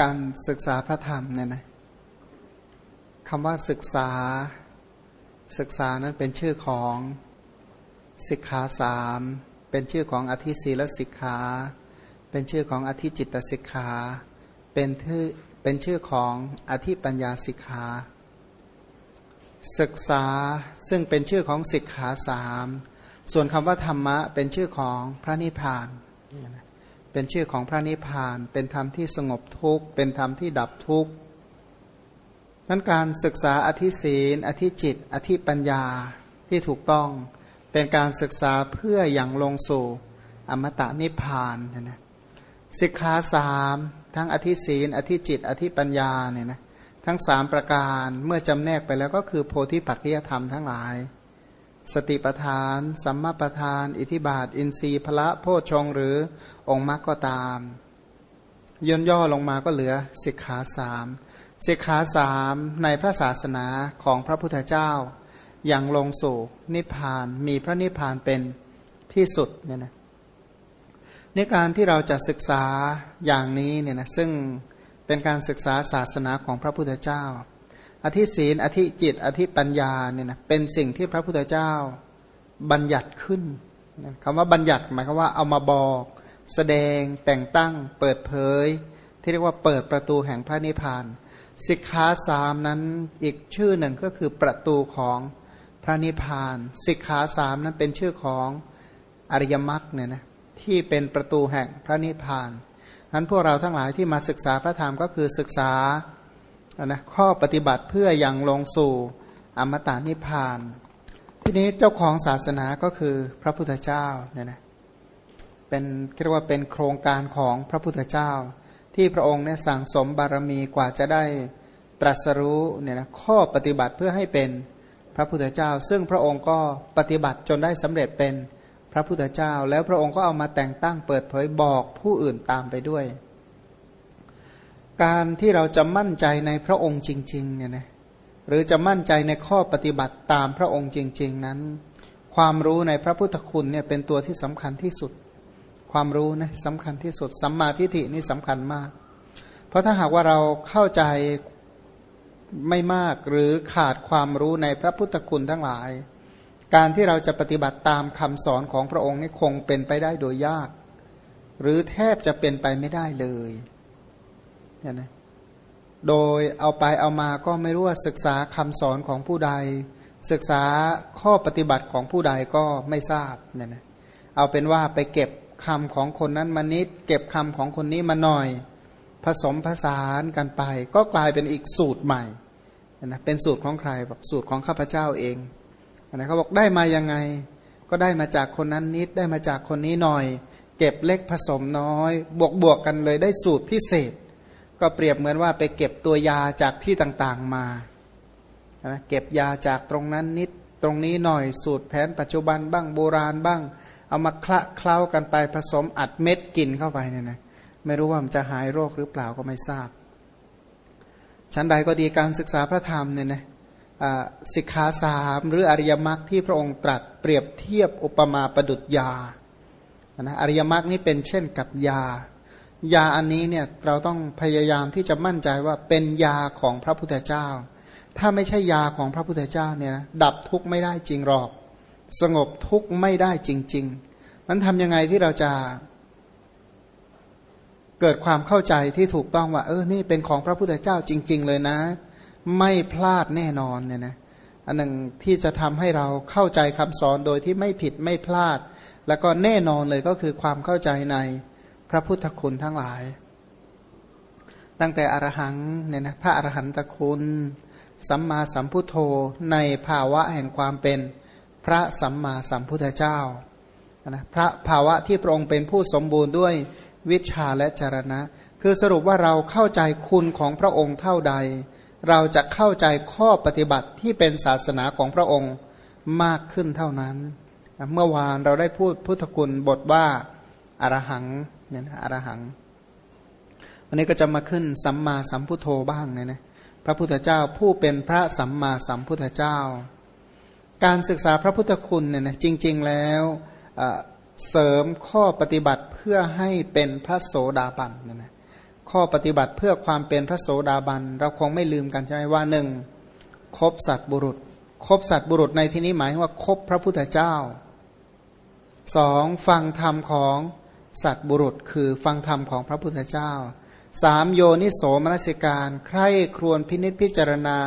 การศึกษาพระธรรมเนี่ยนะคำว่าศึกษาศึกษานั้นเป็นชื่อของสิกขาสามเป็นชื่อของอธิศีลสิกขา เป็นชื่อของอธิจิตสิกขา เป็นชื่อเป็นชื่อของอธิปัญญาสิกขา ศึกษาซึ่งเป็นชื่อของสิกขาสามส่วนคำว่าธรรมะเป็นชื่อของพระนิพพาน เป็นชื่อของพระนิพพาน เป็นธรรมที่สงบทุกข์ เป็นธรรมที่ดับทุกข์นั้นการศึกษาอธิศีลอธิจิต อธิปัญญาที่ถูกต้อง เป็นการศึกษาเพื่ออย่างลงสู่อมตะนิพพานนะสิกขาสามทั้งอธิศีลอธิจิต อธิปัญญาเนี่ยนะทั้งสามประการเมื่อจำแนกไปแล้วก็คือโพธิปัจจยธรรมทั้งหลาย สติปทาน สัมมาปทาน อิทิบาท อินทรีย์พละโพชงหรือองค์มรรคก็ตาม ย่นย่อลงมาก็เหลือสิกขาสามสิกขาสามในพระศาสนาของพระพุทธเจ้า อย่างลงสู่นิพพานมีพระนิพพานเป็นที่สุดเนี่ยนะในการที่เราจะศึกษาอย่างนี้เนี่ยนะซึ่งเป็นการศึกษาศาสนาของพระพุทธเจ้า อธิศีลอธิจิต อธิปัญญาเนี่ยนะเป็นสิ่งที่พระพุทธเจ้าบัญญัติขึ้นคำว่าบัญญัติหมายความว่าเอามาบอก แสดงแต่งตั้ง เปิดเผย ที่เรียกว่าเปิดประตูแห่งพระนิพพานสิกขาสามนั้นอีกชื่อหนึ่งก็คือประตูของพระนิพพานสิกขาสามนั้นเป็นชื่อของอริยมรรคเนี่ยนะที่เป็นประตูแห่งพระนิพพานนั้นพวกเราทั้งหลายที่มาศึกษาพระธรรมก็คือศึกษา นะข้อปฏิบัติเพื่ออยังลงสู่อมตะนิพพาน ทีนี้เจ้าของศาสนาก็คือพระพุทธเจ้าเนี่ยนะเป็นเรียกว่าเป็นโครงการของพระพุทธเจ้า ที่พระองค์เนี่ยสั่งสมบารมีกว่าจะได้ตรัสรู้เนี่ยนะข้อปฏิบัติเพื่อให้เป็นพระพุทธเจ้า ซึ่งพระองค์ก็ปฏิบัติจนได้สำเร็จเป็นพระพุทธเจ้า แล้วพระองค์ก็เอามาแต่งตั้งเปิดเผยบอกผู้อื่นตามไปด้วย การที่เราจะมั่นใจในพระองค์จริงๆเนี่ยนะหรือจะมั่นใจในข้อปฏิบัติตามพระองค์จริง ๆ นั้น ความรู้ในพระพุทธคุณเนี่ยเป็นตัวที่สำคัญที่สุด ความรู้นะสำคัญที่สุดสัมมาทิฏฐินี่สำคัญมาก เพราะถ้าหากว่าเราเข้าใจไม่มากหรือขาดความรู้ในพระพุทธคุณทั้งหลาย การที่เราจะปฏิบัติตามคำสอนของพระองค์นี่คงเป็นไปได้โดยยาก หรือแทบจะเป็นไปไม่ได้เลย เนี่ยนะโดยเอาไปเอามาก็ไม่รู้ว่าศึกษาคำสอนของผู้ใด ศึกษาข้อปฏิบัติของผู้ใดก็ไม่ทราบเนี่ยนะเอาเป็นว่าไปเก็บคำของคนนั้นมานิด เก็บคำของคนนี้มาหน่อย ผสมผสานกันไป ก็กลายเป็นอีกสูตรใหม่นะเป็นสูตรของใครบอกสูตรของข้าพเจ้าเองนะเขาบอกได้มายังไง ก็ได้มาจากคนนั้นนิดได้มาจากคนนี้หน่อย เก็บเล็กผสมน้อย บวกบวกกันเลยได้สูตรพิเศษ ก็เปรียบเหมือนว่าไปเก็บตัวยาจากที่ต่างๆมานะเก็บยาจากตรงนั้นนิดตรงนี้หน่อยสูตรแผนปัจจุบันบ้างโบราณบ้าง เอามาคละเคล้ากันไปผสมอัดเม็ดกินเข้าไปเนี่ยนะไม่รู้ว่ามันจะหายโรคหรือเปล่าก็ไม่ทราบ ชั้นใดก็ดีการศึกษาพระธรรมเนี่ยนะสิกขาสามหรืออริยมรรคที่พระองค์ตรัสเปรียบเทียบอุปมาประดุจยานะอริยมรรคนี้เป็นเช่นกับยา ยาอันนี้เนี่ยเราต้องพยายามที่จะมั่นใจว่าเป็นยาของพระพุทธเจ้า ถ้าไม่ใช่ยาของพระพุทธเจ้าเนี่ยนะดับทุกข์ไม่ได้จริงหรอก สงบทุกข์ไม่ได้จริง ๆ มันทำยังไงที่เราจะเกิดความเข้าใจที่ถูกต้องว่า เออนี่เป็นของพระพุทธเจ้าจริง ๆ เลยนะ ไม่พลาดแน่นอนเนี่ยนะอันหนึ่งที่จะทำให้เราเข้าใจคำสอนโดยที่ไม่ผิดไม่พลาด แล้วก็แน่นอนเลยก็คือความเข้าใจใน พระพุทธคุณทั้งหลาย ตั้งแต่อรหังเนี่ยนะพระอรหันตคุณ สัมมาสัมพุทโธในภาวะแห่งความเป็นพระสัมมาสัมพุทธเจ้านะพระภาวะที่พระองค์เป็นผู้สมบูรณ์ด้วยวิชาและจรณะ คือสรุปว่าเราเข้าใจคุณของพระองค์เท่าใด เราจะเข้าใจข้อปฏิบัติที่เป็นศาสนาของพระองค์มากขึ้นเท่านั้น เมื่อวานเราได้พูดพุทธคุณบทว่าอารหัง เนี่ยนะอารหัง วันนี้ก็จะมาขึ้นสัมมาสัมพุทโธบ้างเนี่ยนะพระพุทธเจ้าผู้เป็นพระสัมมาสัมพุทธเจ้า การศึกษาพระพุทธคุณเนี่ยนะจริง ๆแล้วเสริมข้อปฏิบัติเพื่อให้เป็นพระโสดาบันเนี่ยนะข้อปฏิบัติเพื่อความเป็นพระโสดาบัน เราคงไม่ลืมกันใช่ไหมว่าหนึ่งคบสัตบุรุษคบสัตบุรุษในที่นี้หมายว่าคบพระพุทธเจ้าสองฟังธรรมของ สัตบุรุษคือฟังธรรมของพระพุทธเจ้าสามโยนิโสมนสิการ ใคร่ครวญพินิจพิจารณา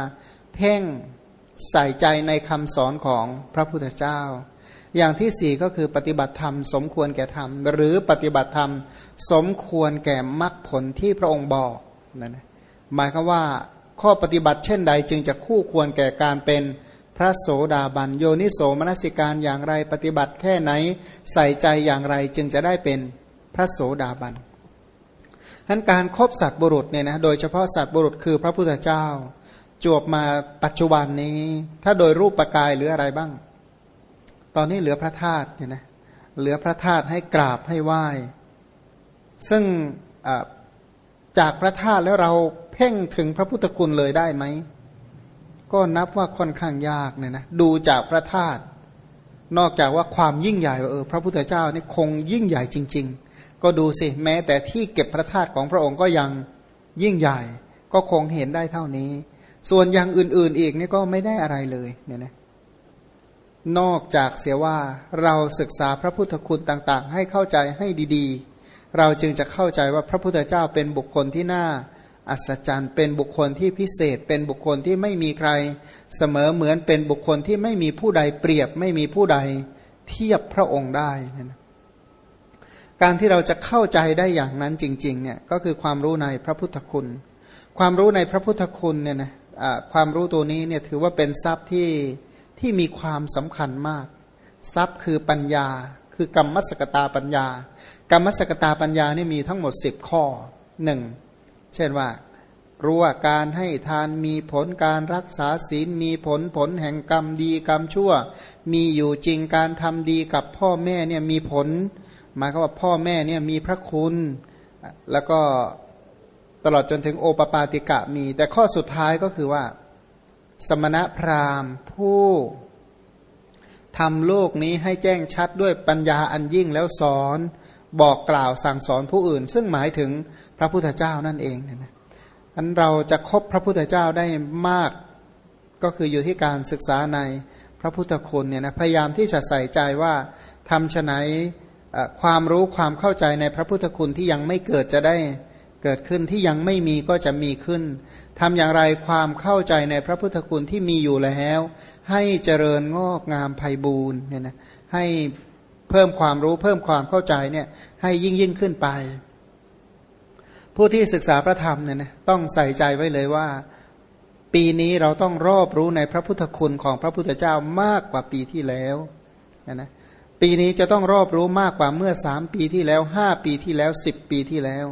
เพ่งใส่ใจในคำสอนของพระพุทธเจ้า อย่างที่สี่ก็คือปฏิบัติธรรม สมควรแก่ธรรม หรือปฏิบัติธรรม สมควรแก่มรรคผลที่พระองค์บอกนั่นหมายคือว่าข้อปฏิบัติเช่นใดจึงจะคู่ควรแก่การเป็น พระโสดาบัน โยนิโสมนสิการอย่างไรปฏิบัติแค่ไหนใส่ใจอย่างไรจึงจะได้เป็นพระโสดาบันทั้นการครบสัตว์บุรุษเนี่ยนะโดยเฉพาะสัตว์บุรุษคือพระพุทธเจ้า จวบมาปัจจุบันนี้ ถ้าโดยรูปประกายหรืออะไรบ้าง ตอนนี้เหลือพระธาตุเนี่ยนะเหลือพระธาตุให้กราบให้ไหว้ ซึ่งจากพระธาตุแล้วเราเพ่งถึงพระพุทธคุณเลยได้ไหม ก็นับว่าค่อนข้างยากเนี่ยนะดูจากพระธาตุนอกจากว่าความยิ่งใหญ่เออพระพุทธเจ้านี่คงยิ่งใหญ่จริง ๆ ก็ดูสิแม้แต่ที่เก็บพระธาตุของพระองค์ก็ยังยิ่งใหญ่ ก็คงเห็นได้เท่านี้ ส่วนอย่างอื่นๆอีกนี่ก็ไม่ได้อะไรเลยเนี่ยนะนอกจากเสียว่าเราศึกษาพระพุทธคุณต่าง ๆ ให้เข้าใจให้ดีๆ เราจึงจะเข้าใจว่าพระพุทธเจ้าเป็นบุคคลที่น่า อัศจรรย์ เป็นบุคคลที่พิเศษ เป็นบุคคลที่ไม่มีใคร เสมอเหมือนเป็นบุคคลที่ไม่มีผู้ใดเปรียบ ไม่มีผู้ใดเทียบพระองค์ได้นะการที่เราจะเข้าใจได้อย่างนั้นจริงๆเนี่ยก็คือความรู้ในพระพุทธคุณ ความรู้ในพระพุทธคุณเนี่ยนะความรู้ตัวนี้เนี่ยถือว่าเป็นทรัพย์ที่ที่มีความสำคัญมาก ทรัพย์คือปัญญา คือกรรมสกตาปัญญา กรรมสกตาปัญญานี่มีทั้งหมดสิบข้อหนึ่ง เช่นว่า รู้ว่าการให้ทานมีผลการรักษาศีลมีผลผลแห่งกรรมดีกรรมชั่ว มีอยู่จริงการทำดีกับพ่อแม่เนี่ยมีผล หมายความว่าพ่อแม่เนี่ยมีพระคุณ แล้วก็ตลอดจนถึงโอปปาติกะมี แต่ข้อสุดท้ายก็คือว่า สมณพราหมณ์ผู้ทำโลกนี้ให้แจ้งชัดด้วยปัญญาอันยิ่งแล้วสอน บอกกล่าวสั่งสอนผู้อื่น ซึ่งหมายถึง พระพุทธเจ้านั่นเองนะอันเราจะคบพระพุทธเจ้าได้มากก็คืออยู่ที่การศึกษาในพระพุทธคุณเนี่ยนะพยายามที่จะใส่ใจว่าทำฉไนความรู้ความเข้าใจในพระพุทธคุณที่ยังไม่เกิดจะได้เกิดขึ้นที่ยังไม่มีก็จะมีขึ้นทำอย่างไรความเข้าใจในพระพุทธคุณที่มีอยู่แล้ว ให้เจริญงอกงามไพบูรณ์เนี่ยนะให้เพิ่มความรู้เพิ่มความเข้าใจเนี่ยให้ยิ่งยิ่งขึ้นไป ผู้ที่ศึกษาพระธรรมเนี่ยนะต้องใส่ใจไว้เลยว่า ปีนี้เราต้องรอบรู้ในพระพุทธคุณของพระพุทธเจ้ามากกว่าปีที่แล้วนะปีนี้จะต้องรอบรู้มากกว่าเมื่อสามปีที่แล้วห้าปีที่แล้วสิบปีที่แล้ว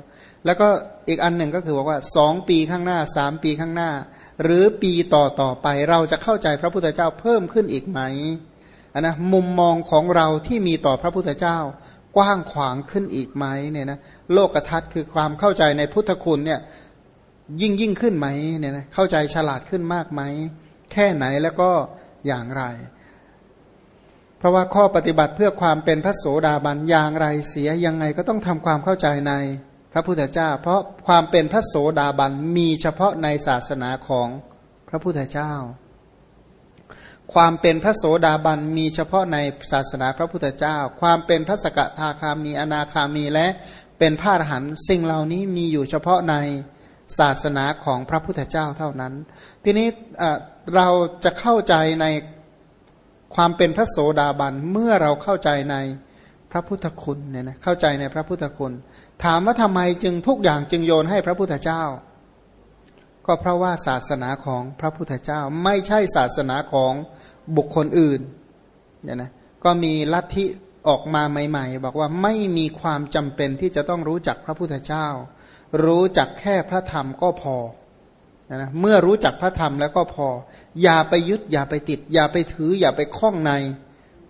แล้วก็อีกอันหนึ่งก็คือบอกว่าสองปีข้างหน้าสามปีข้างหน้า หรือปีต่อต่อไปเราจะเข้าใจพระพุทธเจ้าเพิ่มขึ้นอีกไหมนะมุมมองของเราที่มีต่อพระพุทธเจ้า กว้างขวางขึ้นอีกไหมเนี่ยนะโลกทัศน์คือความเข้าใจในพุทธคุณเนี่ยยิ่งยิ่งขึ้นไหมเนี่ยนะเข้าใจฉลาดขึ้นมากไหม แค่ไหนแล้วก็อย่างไร เพราะว่าข้อปฏิบัติเพื่อความเป็นพระโสดาบันอย่างไรเสียยังไงก็ต้องทำความเข้าใจในพระพุทธเจ้า เพราะความเป็นพระโสดาบันมีเฉพาะในศาสนาของพระพุทธเจ้า ความเป็นพระโสดาบันมีเฉพาะในศาสนาพระพุทธเจ้า ความเป็นพระสกทาคามีอนาคามีและเป็นพระอรหันต์สิ่งเหล่านี้มีอยู่เฉพาะในศาสนาของพระพุทธเจ้าเท่านั้น ทีนี้เราจะเข้าใจในความเป็นพระโสดาบันเมื่อเราเข้าใจในพระพุทธคุณเนี่ยนะเข้าใจในพระพุทธคุณ ถามว่าทำไมจึงทุกอย่างจึงโยนให้พระพุทธเจ้า ก็เพราะว่าศาสนาของพระพุทธเจ้าไม่ใช่ศาสนาของ บุคคลอื่นเนี่ยนะก็มีลัทธิออกมาใหม่ ๆ บอกว่าไม่มีความจำเป็นที่จะต้องรู้จักพระพุทธเจ้า รู้จักแค่พระธรรมก็พอนะเมื่อรู้จักพระธรรมแล้วก็พอ อย่าไปยึดอย่าไปติด อย่าไปถืออย่าไปคล้องใน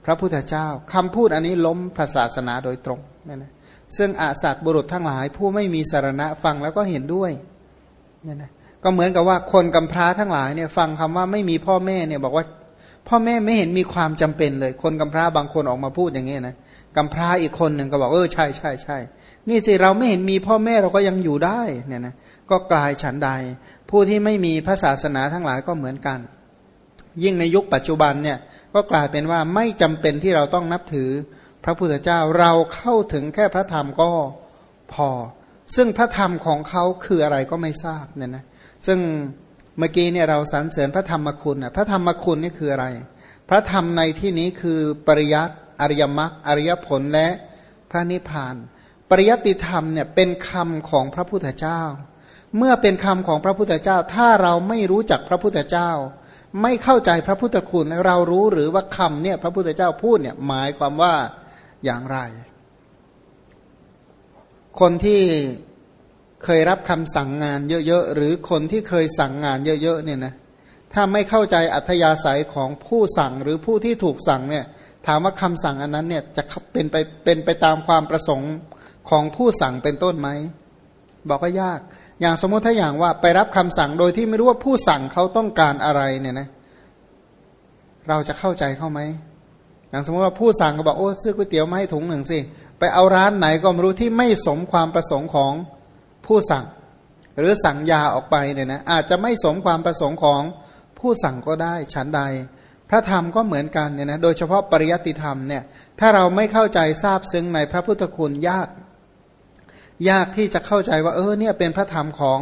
พระพุทธเจ้าคำพูดอันนี้ล้มพระศาสนาโดยตรงนะนะซึ่งอาสัตบุรุษทั้งหลาย ผู้ไม่มีสารณะฟังแล้วก็เห็นด้วยเนี่ยนะก็เหมือนกับว่าคนกำพร้าทั้งหลายเนี่ยฟังคำว่าไม่มีพ่อแม่เนี่ยบอกว่า พ่อแม่ไม่เห็นมีความจำเป็นเลย คนกำพร้าบางคนออกมาพูดอย่างนี้นะกำพร้าอีกคนหนึ่งก็บอกเออใช่ใช่ใช่นี่สิเราไม่เห็นมีพ่อแม่เราก็ยังอยู่ได้เนี่ยนะก็กลายฉันใด ผู้ที่ไม่มีพระศาสนาทั้งหลายก็เหมือนกัน ยิ่งในยุคปัจจุบันเนี่ยก็กลายเป็นว่าไม่จำเป็นที่เราต้องนับถือพระพุทธเจ้าเราเข้าถึงแค่พระธรรมก็พอ ซึ่งพระธรรมของเขาคืออะไรก็ไม่ทราบเนี่ยนะซึ่ง เมื่อกี้เนี่ยเราสรรเสริญพระธรรมคุณนะพระธรรมคุณนี่คืออะไร พระธรรมในที่นี้คือปริยัติอริยมรรคอริยผลและพระนิพพาน ปริยัติธรรมเนี่ยเป็นคำของพระพุทธเจ้า เมื่อเป็นคำของพระพุทธเจ้า ถ้าเราไม่รู้จักพระพุทธเจ้า ไม่เข้าใจพระพุทธคุณเรารู้หรือว่าคำเนี่ยพระพุทธเจ้าพูดเนี่ยหมายความว่าอย่างไร คนที่ เคยรับคำสั่งงานเยอะๆ หรือคนที่เคยสั่งงานเยอะๆเนี่ยนะถ้าไม่เข้าใจอัธยาศัยของผู้สั่งหรือผู้ที่ถูกสั่งเนี่ยถามว่าคำสั่งอันนั้นเนี่ยจะเป็นไปเป็นไปตามความประสงค์ของผู้สั่งเป็นต้นไหม บอกว่ายาก อย่างสมมติถ้าอย่างว่าไปรับคำสั่งโดยที่ไม่รู้ว่าผู้สั่งเขาต้องการอะไรเนี่ยนะเราจะเข้าใจเขาไหมอย่างสมมติว่าผู้สั่งก็บอกโอ้ซื้อก๋วยเตี๋ยวมาให้ถุงหนึ่งสิไปเอาร้านไหนก็ไม่รู้ที่ไม่สมความประสงค์ของ ผู้สั่ง หรือสั่งยาออกไปเนี่ยนะอาจจะไม่สมความประสงค์ของผู้สั่งก็ได้ฉันใด พระธรรมก็เหมือนกันเนี่ยนะโดยเฉพาะปริยัติธรรมเนี่ยถ้าเราไม่เข้าใจทราบซึ้งในพระพุทธคุณยาก ยากที่จะเข้าใจว่าเออเนี่ยเป็นพระธรรมของ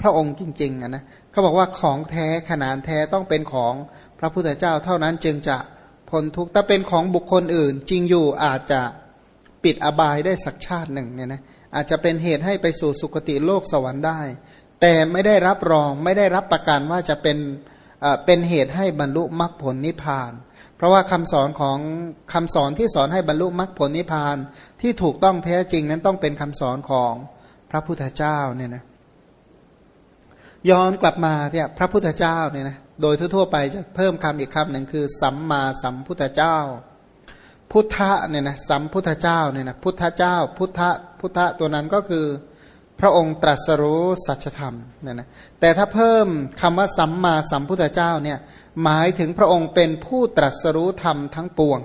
พระองค์จริงๆนะเขาบอกว่าของแท้ขนานแท้ต้องเป็นของพระพุทธเจ้าเท่านั้นจึงจะพ้นทุกข์ถ้าเป็นของบุคคลอื่น จริงอยู่อาจจะปิดอบายได้สักชาติหนึ่งเนี่ยนะ อาจจะเป็นเหตุให้ไปสู่สุคติโลกสวรรค์ได้ แต่ไม่ได้รับรองไม่ได้รับประกันว่าจะเป็นเป็นเหตุให้บรรลุมรรคผลนิพพาน เพราะว่าคำสอนของคำสอนที่สอนให้บรรลุมรรคผลนิพพานที่ถูกต้องแท้จริงนั้นต้องเป็นคำสอนของพระพุทธเจ้าเนี่ยนะย้อนกลับมาเนี่ยพระพุทธเจ้าเนี่ยนะโดยทั่วไปจะเพิ่มคำอีกคำหนึ่งคือ สัมมาสัมพุทธเจ้า พุทธะเนี่ยนะสัมพุทธเจ้าเนี่ยนะพุทธเจ้า พุทธพุทธตัวนั้นก็คือ พระองค์ตรัสรู้สัจธรรมเนี่ยนะแต่ถ้าเพิ่มคำว่าสัมมาสัมพุทธเจ้าเนี่ยหมายถึงพระองค์เป็นผู้ตรัสรู้ธรรมทั้งปวง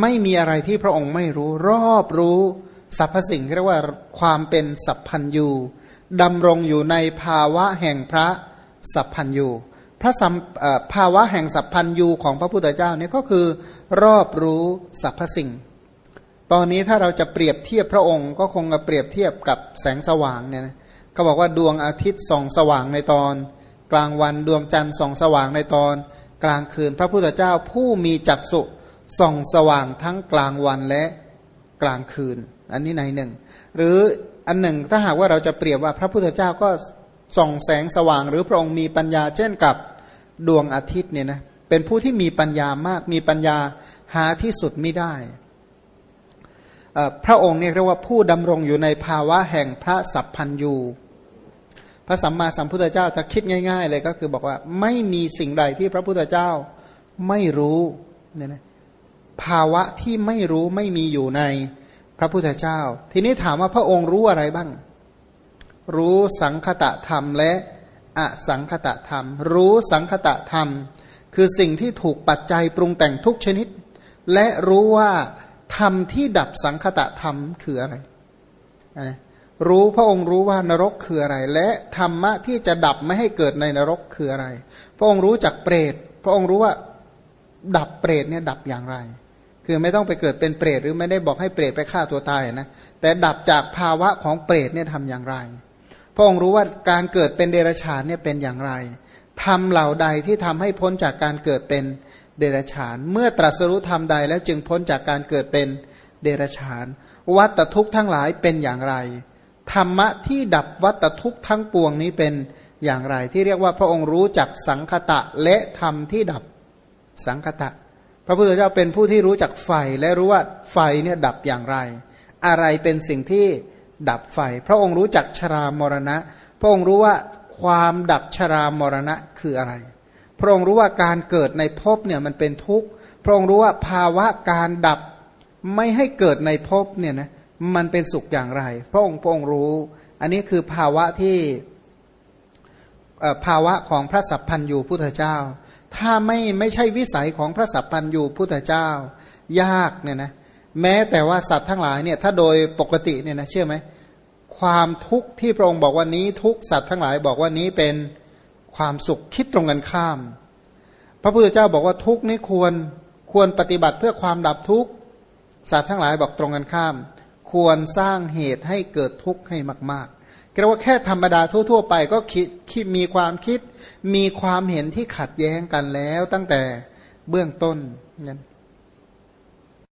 ไม่มีอะไรที่พระองค์ไม่รู้ รอบรู้สรรพสิ่งเรียกว่าความเป็นสัพพัญยูดำรงอยู่ในภาวะแห่งพระสัพพัญยู พระสัมภาวะแห่งสัพพัญยูของพระพุทธเจ้าเนี่ยก็คือรอบรู้สรรพสิ่ง ตอนนี้ถ้าเราจะเปรียบเทียบพระองค์ ก็คงจะเปรียบเทียบกับแสงสว่างเนี่ยนะเขาบอกว่าดวงอาทิตย์ส่องสว่างในตอน กลางวันดวงจันทร์ส่องสว่างในตอน กลางคืนพระพุทธเจ้าผู้มีจักษุส่องสว่างทั้งกลางวันและกลางคืน อันนี้ในหนึ่ง หรืออันหนึ่งถ้าหากว่าเราจะเปรียบว่าพระพุทธเจ้าก็ส่องแสงสว่างหรือพระองค์มีปัญญาเช่นกับ ดวงอาทิตย์เนี่ยนะเป็นผู้ที่มีปัญญามาก มีปัญญาหาที่สุดไม่ได้ พระองค์เนี่ยเรียกว่าผู้ดำรงอยู่ในภาวะแห่งพระสัพพัญยูพระสัมมาสัมพุทธเจ้าจะคิดง่าย ๆ เลยก็คือบอกว่าไม่มีสิ่งใดที่พระพุทธเจ้าไม่รู้เนี่ยนะภาวะที่ไม่รู้ไม่มีอยู่ในพระพุทธเจ้า ทีนี้ถามว่าพระองค์รู้อะไรบ้าง รู้สังคตะธรรมและ อสังคตะธรรม รู้สังคตะธรรม คือสิ่งที่ถูกปัจจัยปรุงแต่งทุกชนิด และรู้ว่าธรรมที่ดับสังคตะธรรมคืออะไรนะรู้พระองค์รู้ว่านรกคืออะไร และธรรมะที่จะดับไม่ให้เกิดในนรกคืออะไร พระองค์รู้จักเปรต พระองค์รู้ว่าดับเปรตเนี่ยดับอย่างไร คือไม่ต้องไปเกิดเป็นเปรตหรือไม่ได้บอกให้เปรตไปฆ่าตัวตายนะแต่ดับจากภาวะของเปรตเนี่ยทำอย่างไร พระองค์รู้ว่าการเกิดเป็นเดรัจฉานเนี่ยเป็นอย่างไรทำเหล่าใดที่ทำให้พ้นจากการเกิดเป็นเดรัจฉาน เมื่อตรัสรู้ธรรมใดแล้วจึงพ้นจากการเกิดเป็นเดรัจฉาน วัตทุกข์ทั้งหลายเป็นอย่างไร ธรรมะที่ดับวัตทุกข์ทั้งปวงนี้เป็นอย่างไร ที่เรียกว่าพระองค์รู้จักสังคตะและธรรมที่ดับสังคตะ พระพุทธเจ้าเป็นผู้ที่รู้จักไฟและรู้ว่าไฟเนี่ยดับอย่างไร อะไรเป็นสิ่งที่ ดับไฟ พระองค์รู้จักชรามรณะ พระองค์รู้ว่าความดับชรามรณะคืออะไร พระองค์รู้ว่าการเกิดในภพเนี่ยมันเป็นทุกข์ พระองค์รู้ว่าภาวะการดับไม่ให้เกิดในภพเนี่ยนะมันเป็นสุขอย่างไร พระองค์พระองค์รู้ อันนี้คือภาวะที่ภาวะของพระสัพพันยูพุทธเจ้า ถ้าไม่ไม่ใช่วิสัยของพระสัพพันยูพุทธเจ้า ยากเนี่ยนะ แม้แต่ว่าสัตว์ทั้งหลายเนี่ยถ้าโดยปกติเนี่ยนะเชื่อไหมความทุกข์ที่พระองค์บอกว่านี้ทุกสัตว์ทั้งหลายบอกว่านี้เป็นความสุขคิดตรงกันข้าม พระพุทธเจ้าบอกว่าทุกนี้ควรควรปฏิบัติเพื่อความดับทุกข์สัตว์ทั้งหลายบอกตรงกันข้าม ควรสร้างเหตุให้เกิดทุกข์ให้มากๆก็ว่าแค่ธรรมดาทั่ว ๆ ไปก็คิดคิดมีความคิดมีความเห็นที่ขัดแย้งกันแล้วตั้งแต่เบื้องต้นนั้น